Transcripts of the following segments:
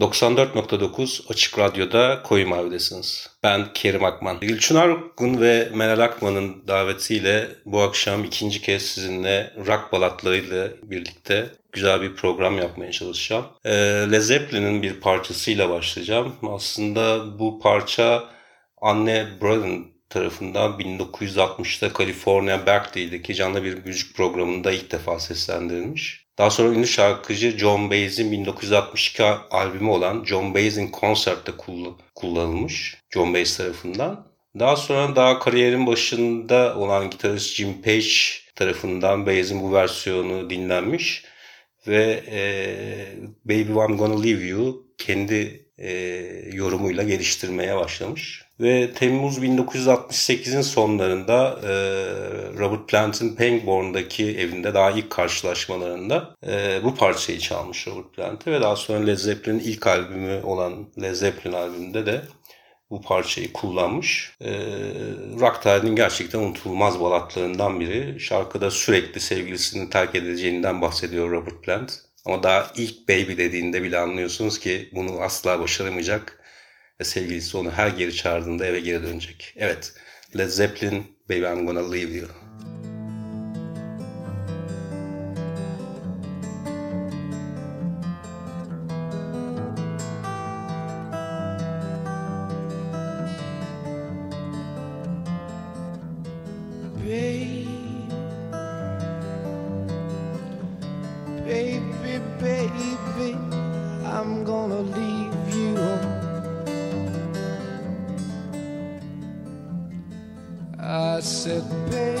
94.9 Açık Radyo'da Koyu Mavi'desiniz. Ben Kerim Akman. Gülçin Argun ve Meral Akman'ın davetiyle bu akşam ikinci kez sizinle rock balatlarıyla birlikte güzel bir program yapmaya çalışacağım. Ee, Led Zeppelin'in bir parçasıyla başlayacağım. Aslında bu parça Anne Broden tarafından 1960'ta California Berkeley'deki canlı bir müzik programında ilk defa seslendirilmiş. Daha sonra ünlü şarkıcı John Baez'in 1962 albümü olan John Baez'in Concert'te kullanılmış John Baez tarafından. Daha sonra daha kariyerin başında olan gitarist Jim Page tarafından Baez'in bu versiyonu dinlenmiş ve e, Baby I'm Gonna Leave You kendi e, yorumuyla geliştirmeye başlamış. Ve Temmuz 1968'in sonlarında e, Robert Plant'in Pangborn'daki evinde daha ilk karşılaşmalarında e, bu parçayı çalmış Robert Plant'e ve daha sonra Led Zeppelin'in ilk albümü olan Led Zeppelin albümünde de bu parçayı kullanmış. E, rock tarihinin gerçekten unutulmaz balatlarından biri. Şarkıda sürekli sevgilisini terk edeceğinden bahsediyor Robert Plant. Ama daha ilk baby dediğinde bile anlıyorsunuz ki bunu asla başaramayacak ve sevgilisi onu her geri çağırdığında eve geri dönecek. Evet, Led Zeppelin, Baby I'm Gonna Leave You. said,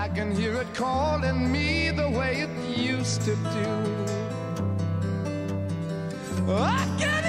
I can hear it calling me the way it used to do. I can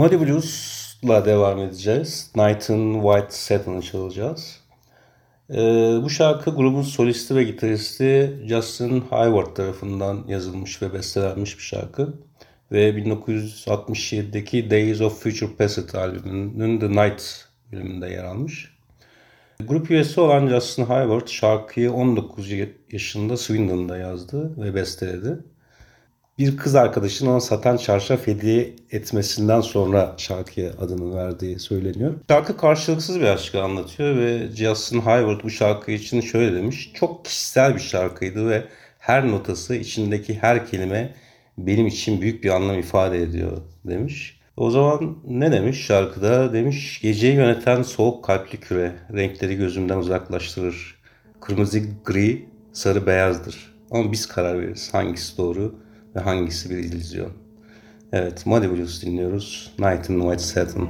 Muddy Blues'la devam edeceğiz. Night'ın White Satin'ı çalacağız. Ee, bu şarkı grubun solisti ve gitaristi Justin Hayward tarafından yazılmış ve bestelenmiş bir şarkı. Ve 1967'deki Days of Future Past albümünün The Night bölümünde yer almış. Grup üyesi olan Justin Hayward şarkıyı 19 yaşında Swindon'da yazdı ve besteledi bir kız arkadaşının ona satan çarşaf hediye etmesinden sonra şarkıya adını verdiği söyleniyor. Şarkı karşılıksız bir aşkı anlatıyor ve Justin Hayward bu şarkı için şöyle demiş. Çok kişisel bir şarkıydı ve her notası içindeki her kelime benim için büyük bir anlam ifade ediyor demiş. O zaman ne demiş şarkıda? Demiş geceyi yöneten soğuk kalpli küre renkleri gözümden uzaklaştırır. Kırmızı gri, sarı beyazdır. Ama biz karar veririz hangisi doğru ve hangisi bir illüzyon. Evet, Muddy Blues dinliyoruz. Night in White Satin.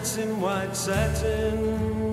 Nights in white satin,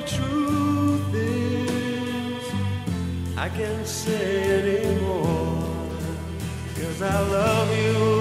I can say anymore. Cause I love you.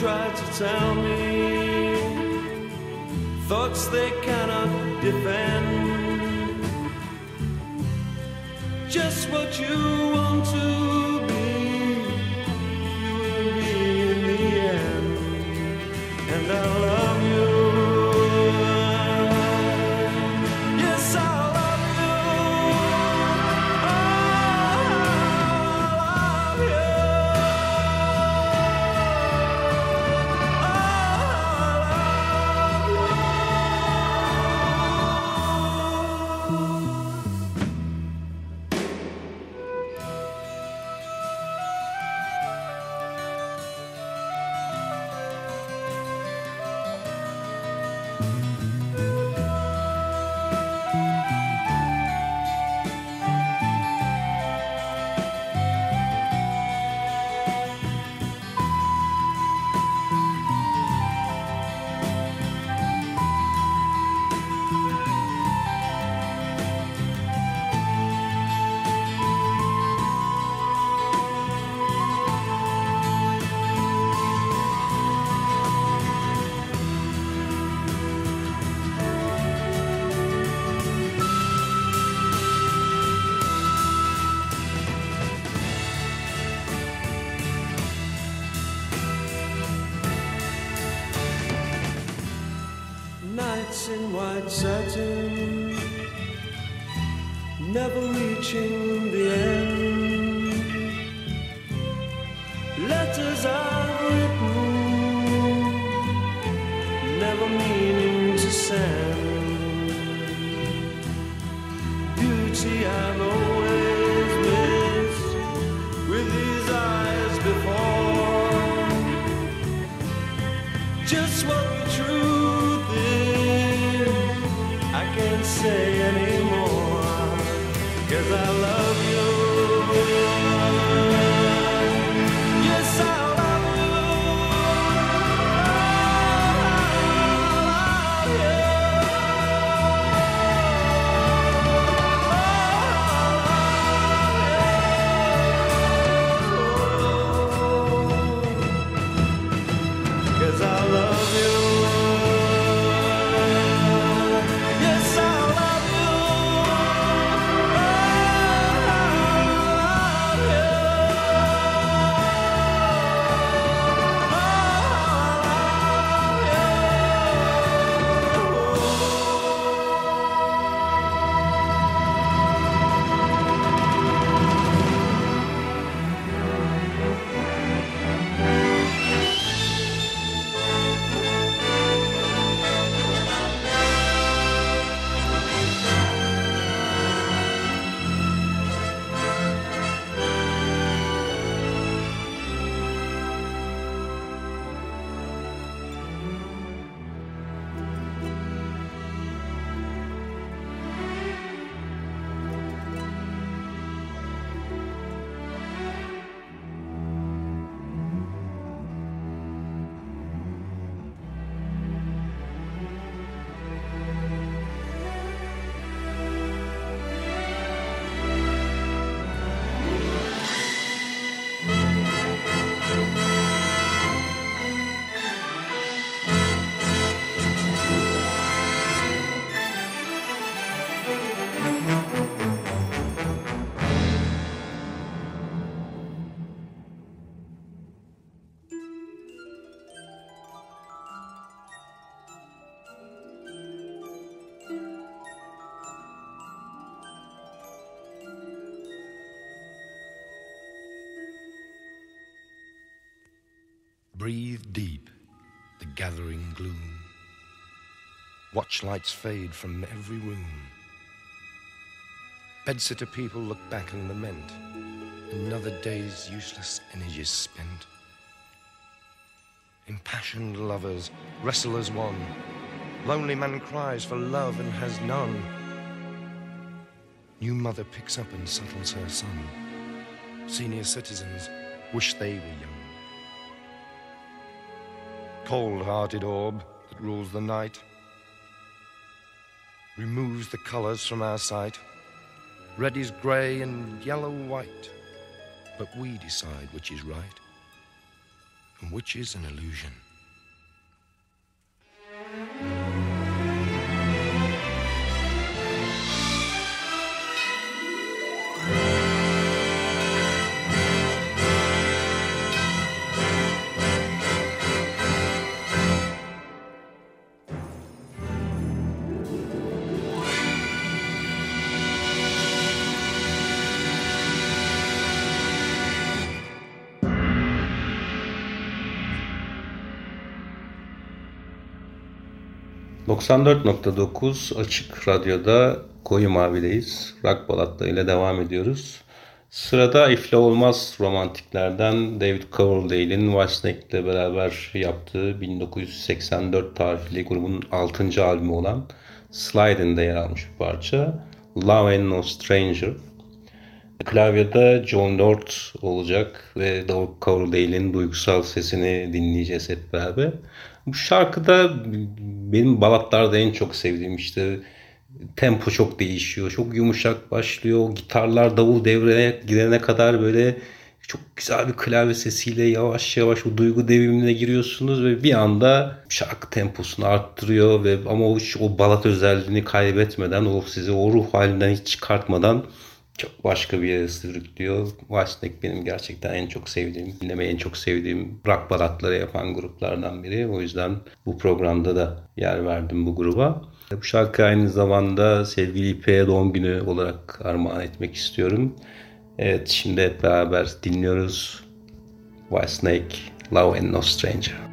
Try to tell me thoughts they cannot defend. Just what you want to be, you will be in the end. And I Breathe deep the gathering gloom. Watch lights fade from every room. Bedsitter people look back and lament. Another day's useless energy spent. Impassioned lovers wrestle as one. Lonely man cries for love and has none. New mother picks up and settles her son. Senior citizens wish they were young. Cold hearted orb that rules the night removes the colours from our sight. Red is grey and yellow white. But we decide which is right and which is an illusion. ...94.9 Açık Radyo'da Koyu Mavi'deyiz. Rock balatlarıyla devam ediyoruz. Sırada ifla olmaz romantiklerden David Coverdale'in Whitesnake ile beraber yaptığı 1984 tarihli grubun 6. albümü olan Slide'inde yer almış bir parça. Love and No Stranger. Klavyede John Lord olacak ve David Coverdale'in duygusal sesini dinleyeceğiz hep beraber. Bu şarkıda benim balatlarda en çok sevdiğim işte tempo çok değişiyor. Çok yumuşak başlıyor. Gitarlar davul devreye girene kadar böyle çok güzel bir klavye sesiyle yavaş yavaş o duygu devrimine giriyorsunuz ve bir anda şarkı temposunu arttırıyor ve ama o, o balat özelliğini kaybetmeden o sizi o ruh halinden hiç çıkartmadan çok başka bir yere sürüklüyor. Whitesnake benim gerçekten en çok sevdiğim, dinlemeyi en çok sevdiğim rock balatları yapan gruplardan biri. O yüzden bu programda da yer verdim bu gruba. Bu şarkı aynı zamanda sevgili İpek'e doğum günü olarak armağan etmek istiyorum. Evet şimdi hep beraber dinliyoruz. Whitesnake, Love and No Stranger.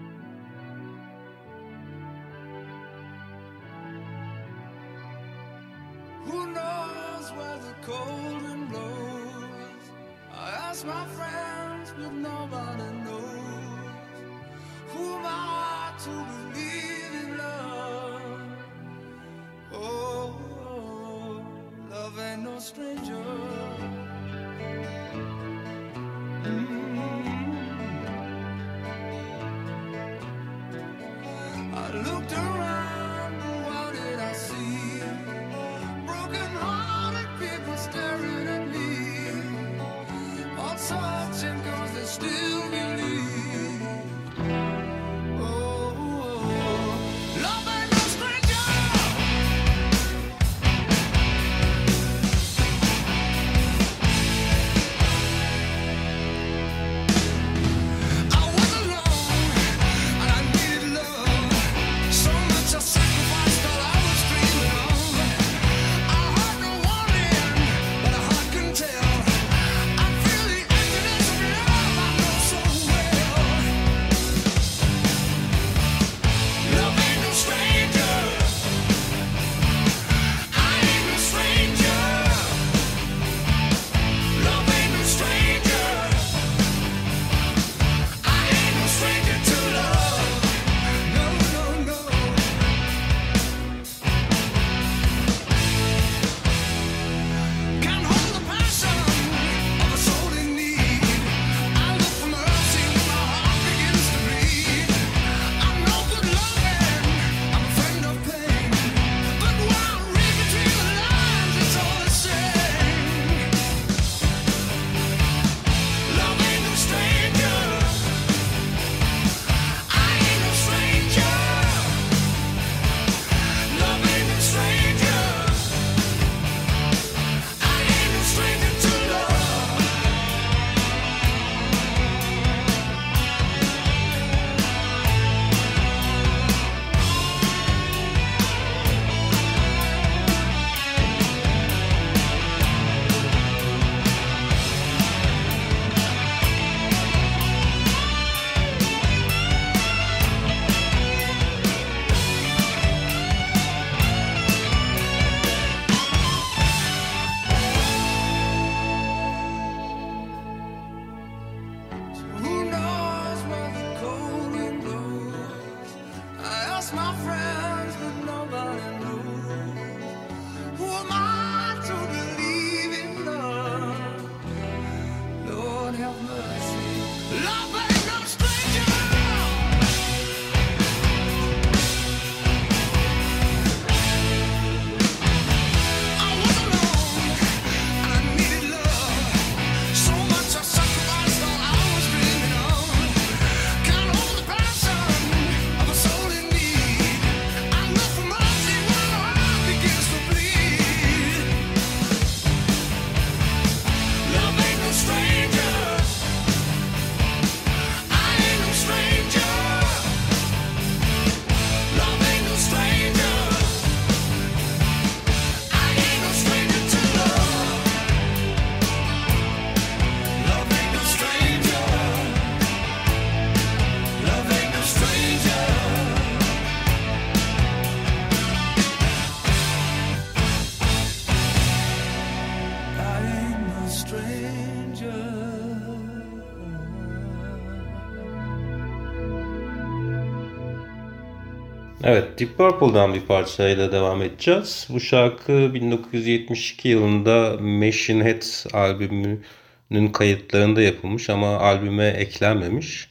Deep Purple'dan bir parçayla devam edeceğiz. Bu şarkı 1972 yılında Machine Head albümünün kayıtlarında yapılmış ama albüme eklenmemiş.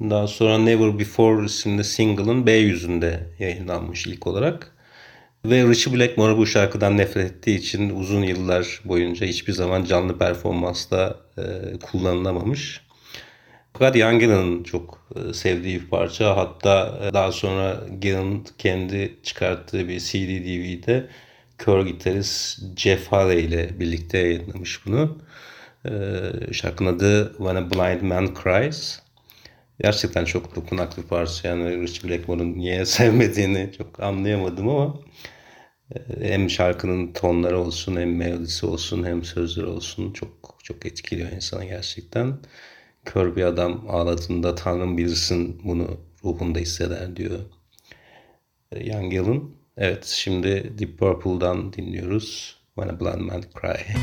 Daha sonra Never Before isimli single'ın B yüzünde yayınlanmış ilk olarak. Ve Richie Blackmore bu şarkıdan nefret ettiği için uzun yıllar boyunca hiçbir zaman canlı performansta e, kullanılamamış. Fakat Ian Gillan'ın çok e, sevdiği bir parça. Hatta e, daha sonra Gillan kendi çıkarttığı bir CD DVD'de kör gitarist Jeff Haley ile birlikte yayınlamış bunu. E, şarkının adı When a Blind Man Cries. Gerçekten çok dokunaklı bir parça. Yani Richie Blackmore'un niye sevmediğini çok anlayamadım ama hem şarkının tonları olsun hem melodisi olsun hem sözleri olsun çok çok etkiliyor insanı gerçekten kör bir adam ağladığında Tanrım bilirsin bunu ruhunda hisseder diyor Young Gillen. Evet şimdi Deep Purple'dan dinliyoruz When a Blind Man Cry.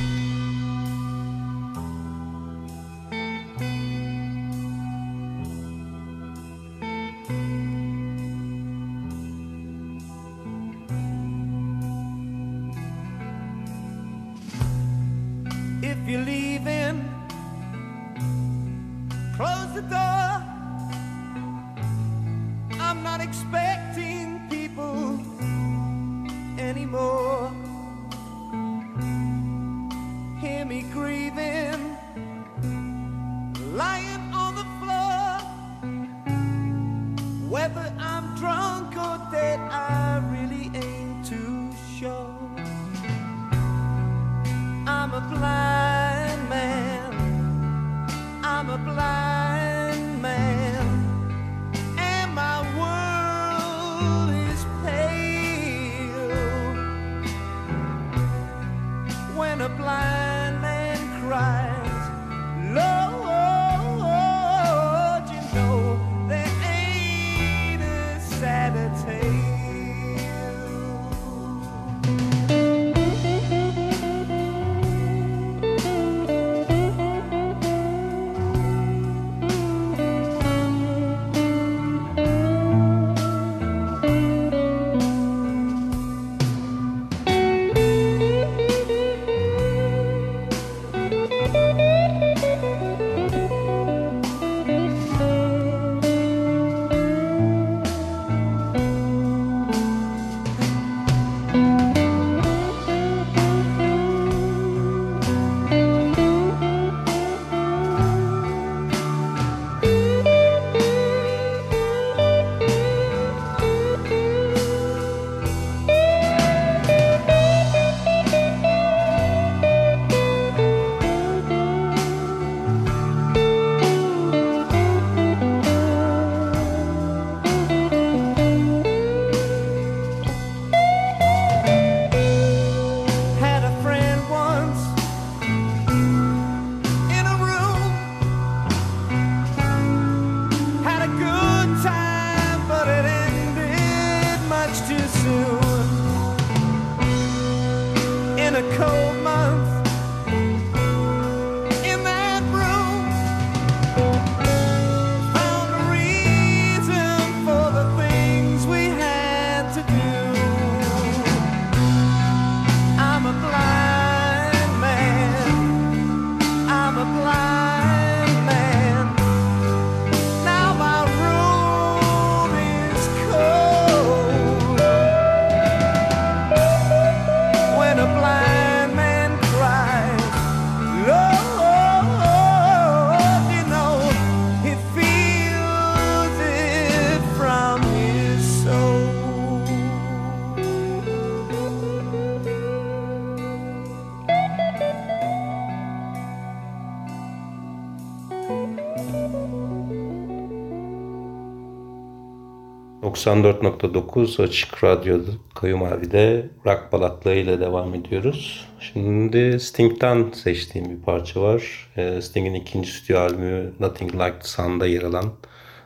...94.9 Açık Radyo'da Kayu Mavi'de rock balatlarıyla devam ediyoruz. Şimdi Sting'den seçtiğim bir parça var. Ee, Sting'in ikinci stüdyo albümü Nothing Like the Sun'da yer alan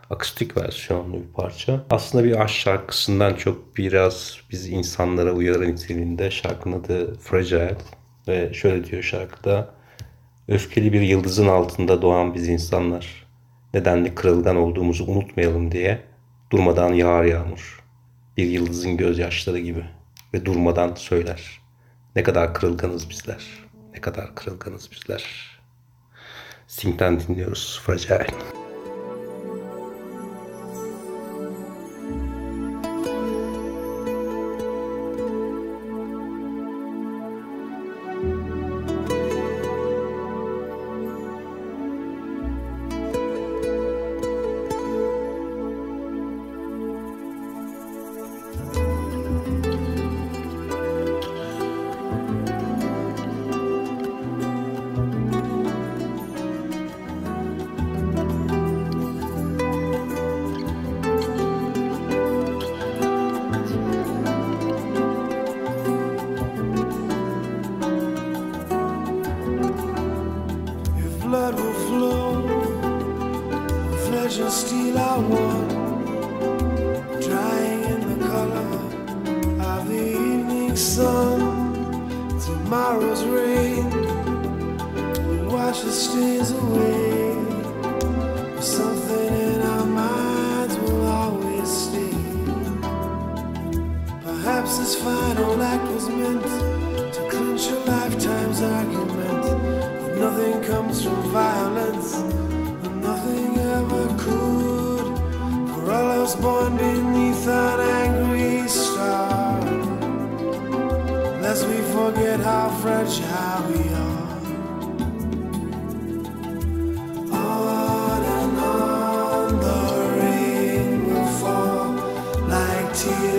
akustik versiyonlu bir parça. Aslında bir aşk şarkısından çok biraz biz insanlara uyarı niteliğinde şarkının adı Fragile. Ve şöyle diyor şarkıda... Öfkeli bir yıldızın altında doğan biz insanlar. Nedenli kırılgan olduğumuzu unutmayalım diye durmadan yağar yağmur. Bir yıldızın gözyaşları gibi. Ve durmadan söyler. Ne kadar kırılganız bizler. Ne kadar kırılganız bizler. Sting'den dinliyoruz Fragile.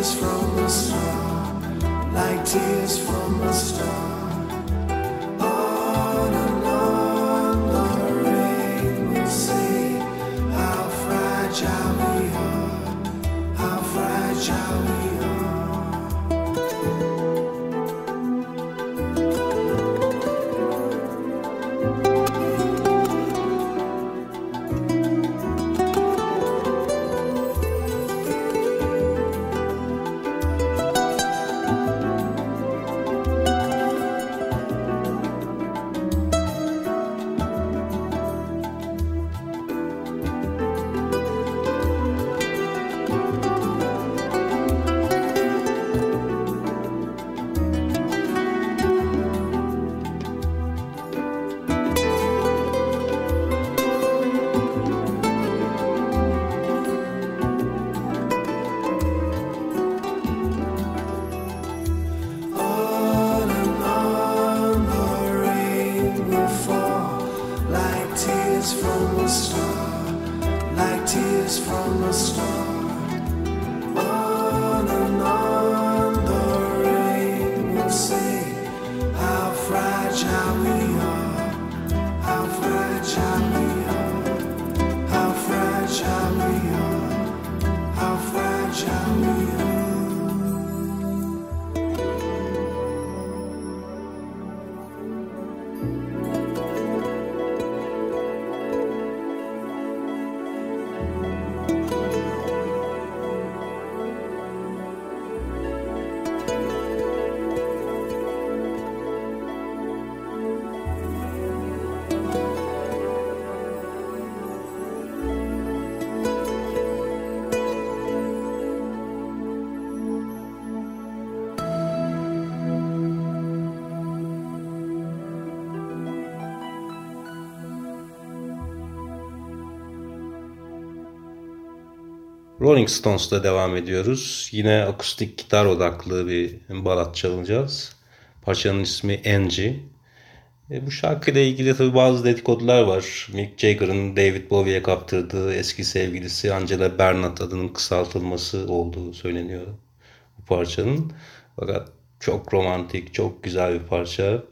Tears from a star, like tears from a star. From a star. Rolling Stones'ta devam ediyoruz. Yine akustik gitar odaklı bir balat çalacağız. Parçanın ismi Angie. E, bu şarkıyla ilgili tabii bazı dedikodular var. Mick Jagger'ın David Bowie'ye kaptırdığı eski sevgilisi Angela Bernat adının kısaltılması olduğu söyleniyor bu parçanın. Fakat çok romantik, çok güzel bir parça.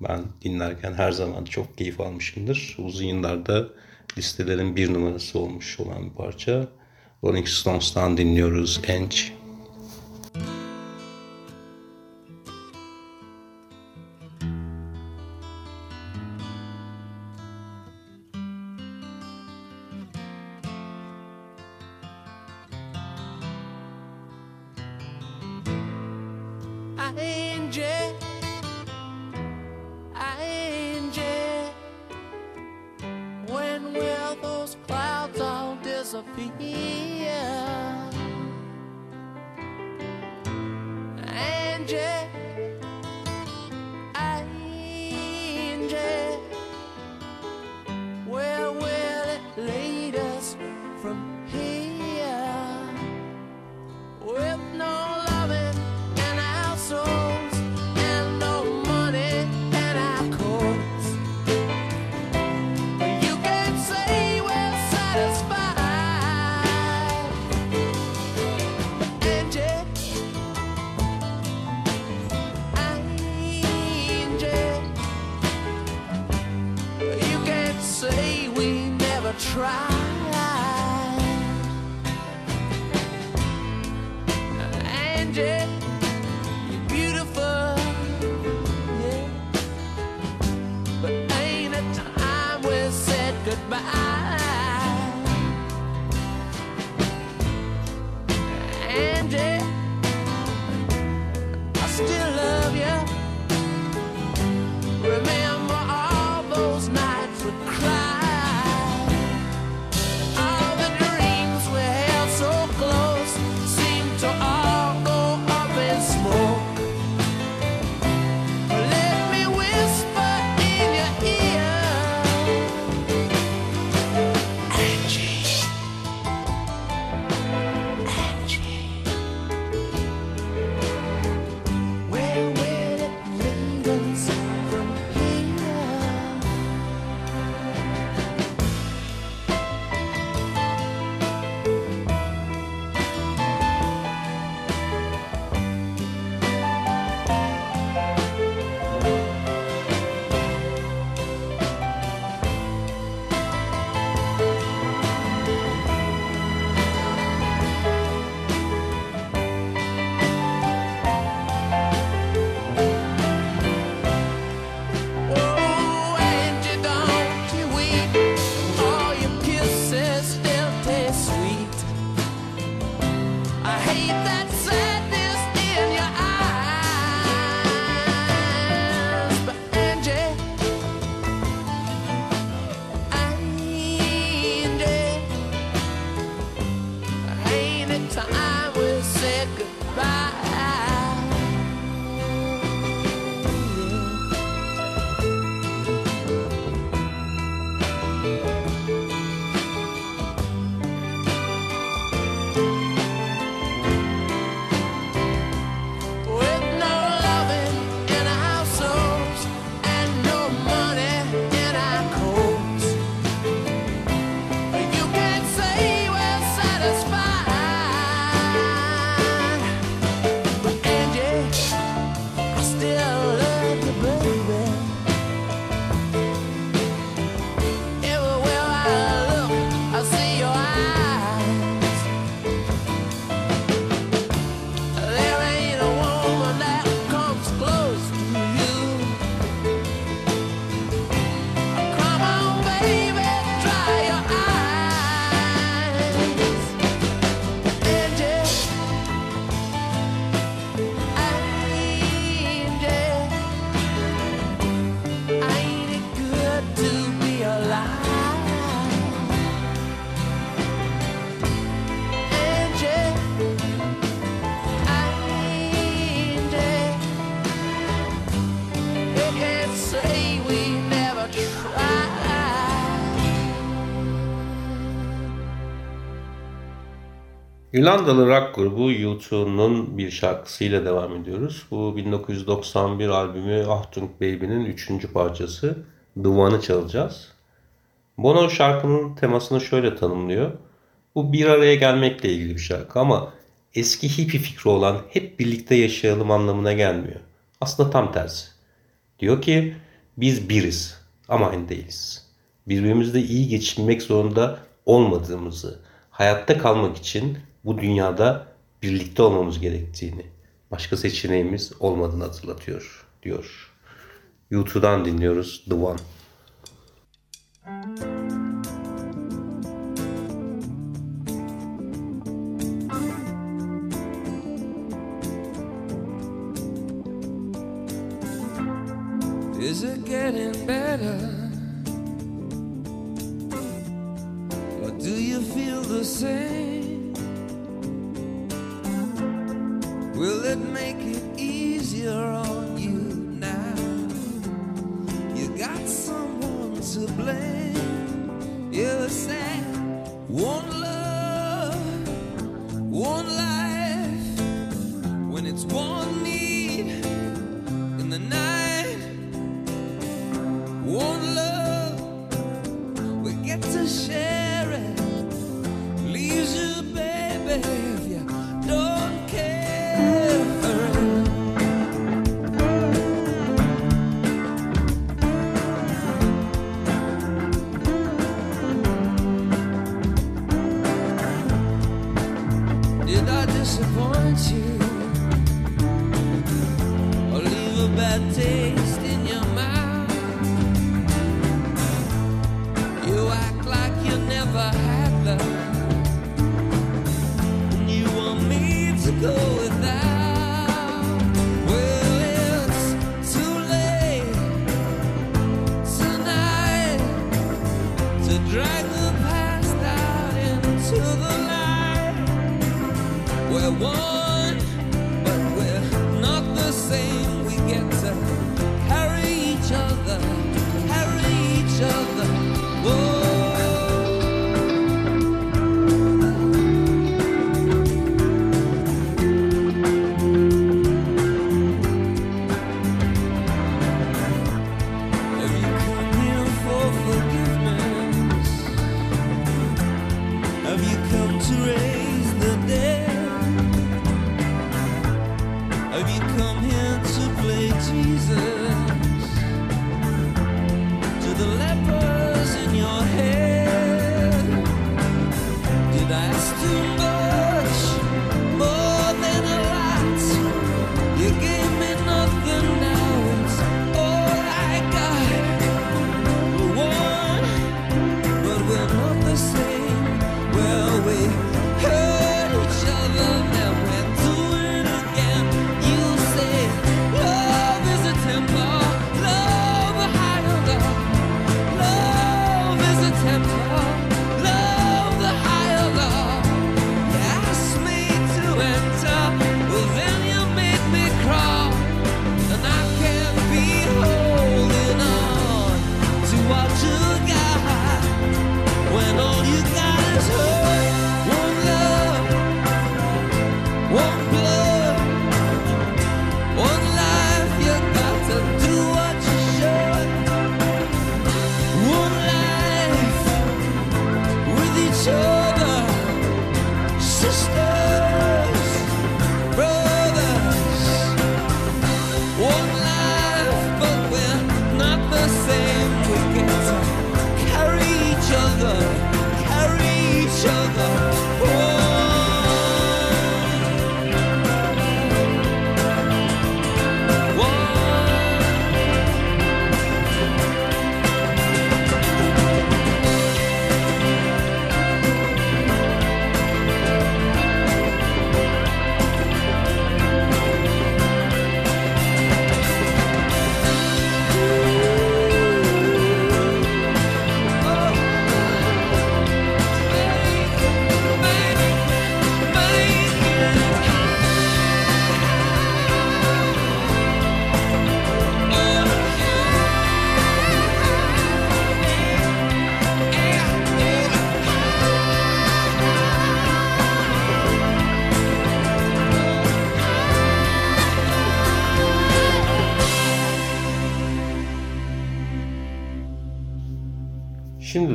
Ben dinlerken her zaman çok keyif almışımdır. Uzun yıllarda listelerin bir numarası olmuş olan bir parça. Rolling Stones'tan dinliyoruz Angie. Finlandalı rock grubu U2'nun bir şarkısıyla devam ediyoruz. Bu 1991 albümü Ahtung Baby'nin üçüncü parçası The One'ı çalacağız. Bono şarkının temasını şöyle tanımlıyor. Bu bir araya gelmekle ilgili bir şarkı ama eski hippie fikri olan hep birlikte yaşayalım anlamına gelmiyor. Aslında tam tersi. Diyor ki biz biriz ama aynı değiliz. Birbirimizle iyi geçinmek zorunda olmadığımızı, hayatta kalmak için bu dünyada birlikte olmamız gerektiğini, başka seçeneğimiz olmadığını hatırlatıyor diyor. YouTube'dan dinliyoruz The One. Is it getting better? Disappoint you?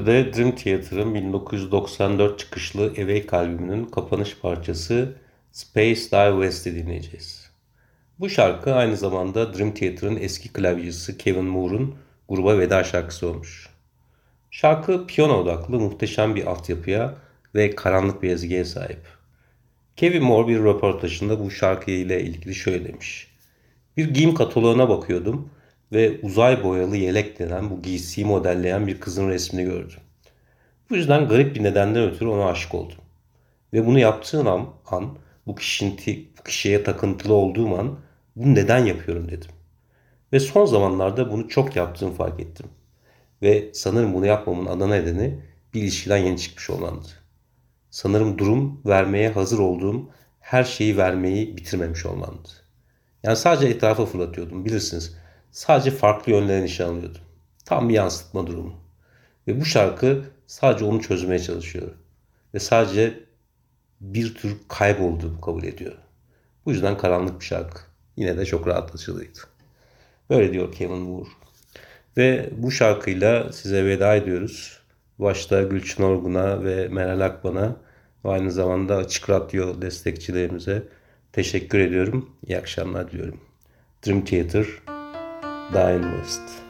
De Dream Theater'ın 1994 çıkışlı Awake albümünün kapanış parçası Space Dive West'i dinleyeceğiz. Bu şarkı aynı zamanda Dream Theater'ın eski klavyecisi Kevin Moore'un gruba veda şarkısı olmuş. Şarkı piyano odaklı muhteşem bir altyapıya ve karanlık bir ezgiye sahip. Kevin Moore bir röportajında bu şarkı ile ilgili şöyle demiş. Bir giyim kataloğuna bakıyordum ve uzay boyalı yelek denen bu giysiyi modelleyen bir kızın resmini gördüm. Bu yüzden garip bir nedenden ötürü ona aşık oldum. Ve bunu yaptığım an, an bu, kişinin, kişiye takıntılı olduğum an bunu neden yapıyorum dedim. Ve son zamanlarda bunu çok yaptığımı fark ettim. Ve sanırım bunu yapmamın ana nedeni bir ilişkiden yeni çıkmış olmamdı. Sanırım durum vermeye hazır olduğum her şeyi vermeyi bitirmemiş olmamdı. Yani sadece etrafa fırlatıyordum bilirsiniz. Sadece farklı yönlere nişan alıyordum. Tam bir yansıtma durumu. Ve bu şarkı sadece onu çözmeye çalışıyor. ve sadece bir tür kaybolduğunu kabul ediyor. Bu yüzden karanlık bir şarkı. Yine de çok rahatlatıcıydı. Böyle diyor Kevin Moore. Ve bu şarkıyla size veda ediyoruz. Başta Gülçin Orgun'a ve Meral Akban'a ve aynı zamanda Açık Radyo destekçilerimize teşekkür ediyorum. İyi akşamlar diliyorum. Dream Theater, Dying West.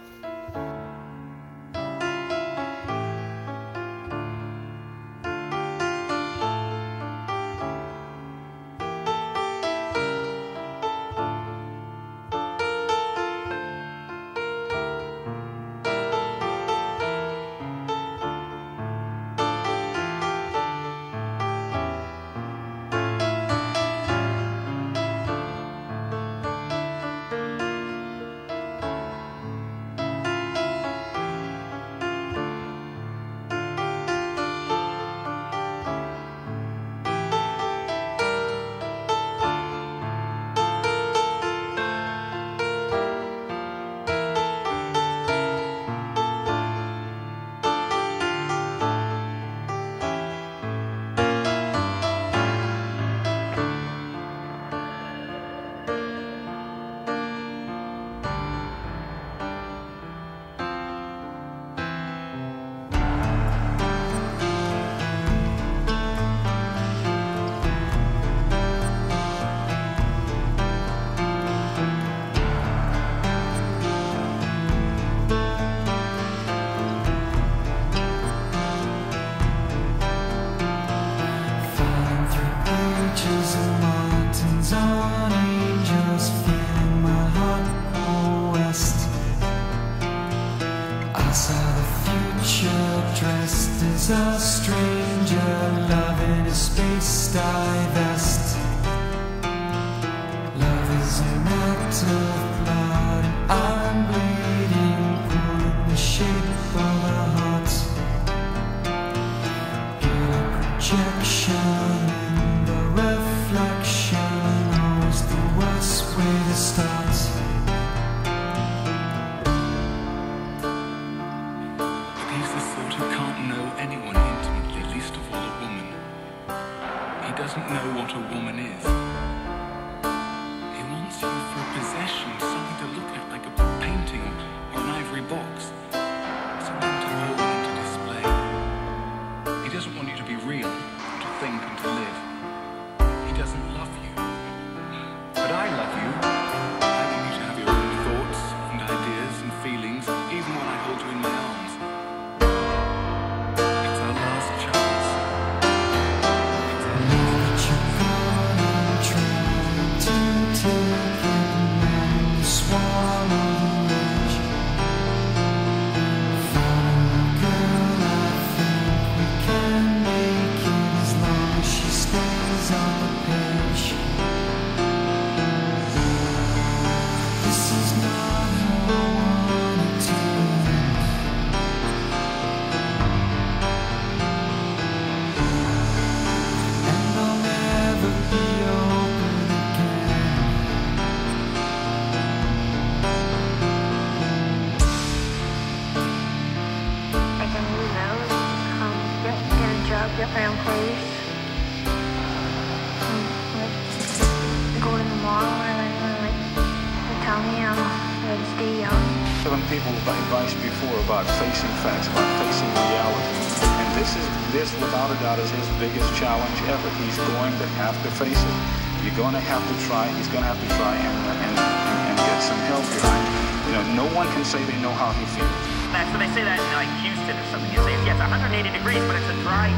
Have to try. He's going to have to try and and, and, and get some help behind. You know, no one can say they know how he feels. That's when they say that in like Houston or something. You say, yeah, it's 180 degrees, but it's a dry.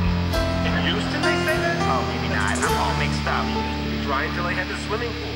In Houston, they say that? Oh, maybe not. I'm all mixed up. Dry until they had the swimming pool.